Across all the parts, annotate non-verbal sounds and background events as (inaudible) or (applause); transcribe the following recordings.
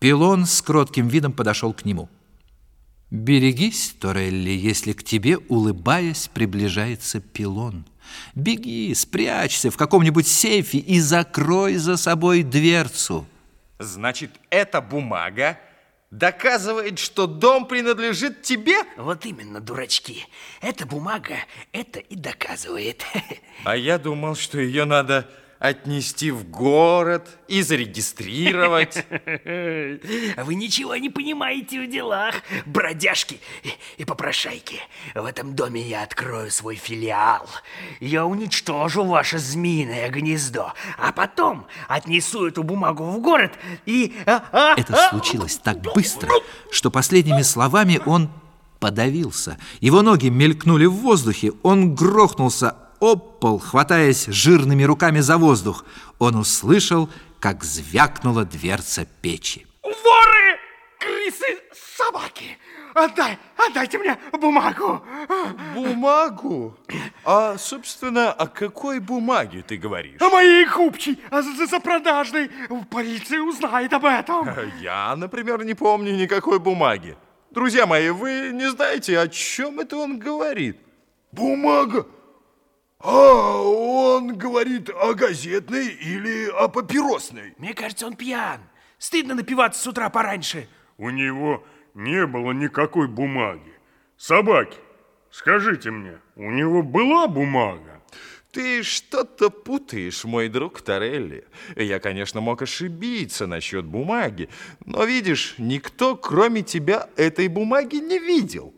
Пилон с кротким видом подошел к нему. «Берегись, Торелли, если к тебе, улыбаясь, приближается пилон. Беги, спрячься в каком-нибудь сейфе и закрой за собой дверцу». Значит, эта бумага доказывает, что дом принадлежит тебе? Вот именно, дурачки. Эта бумага это и доказывает. (laughs) А я думал, что ее надо отнести в город и зарегистрировать. (laughs) Вы ничего не понимаете в делах, бродяжки и попрошайки. В этом доме я открою свой филиал. Я уничтожу ваше змеиное гнездо, а потом отнесу эту бумагу в город и... А, а, Это а, случилось так быстро, что последними словами он подавился. Его ноги мелькнули в воздухе, он грохнулся об пол, хватаясь жирными руками за воздух. Он услышал, как звякнула дверца печи. Воры! Крысы! Собаки! Отдай, отдайте мне бумагу! Бумагу? А, собственно, о какой бумаге ты говоришь? О моей купчей, а за, за продажной. Полиция узнает об этом. Я, например, не помню никакой бумаги. Друзья мои, вы не знаете, о чем это он говорит? Бумага? А он говорит о газетной или о папиросной? Мне кажется, он пьян. Стыдно напиваться с утра пораньше. У него не было никакой бумаги. Собаки, скажите мне, у него была бумага? Ты что-то путаешь, мой друг Торелли. Я, конечно, мог ошибиться насчет бумаги, но, видишь, никто, кроме тебя, этой бумаги не видел.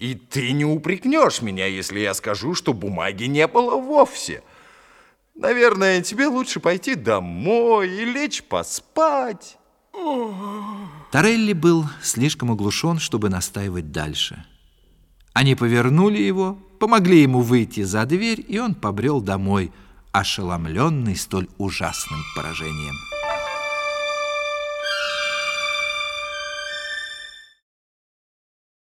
И ты не упрекнешь меня, если я скажу, что бумаги не было вовсе. Наверное, тебе лучше пойти домой и лечь поспать. Торелли был слишком оглушен, чтобы настаивать дальше. Они повернули его, помогли ему выйти за дверь, и он побрел домой, ошеломленный столь ужасным поражением.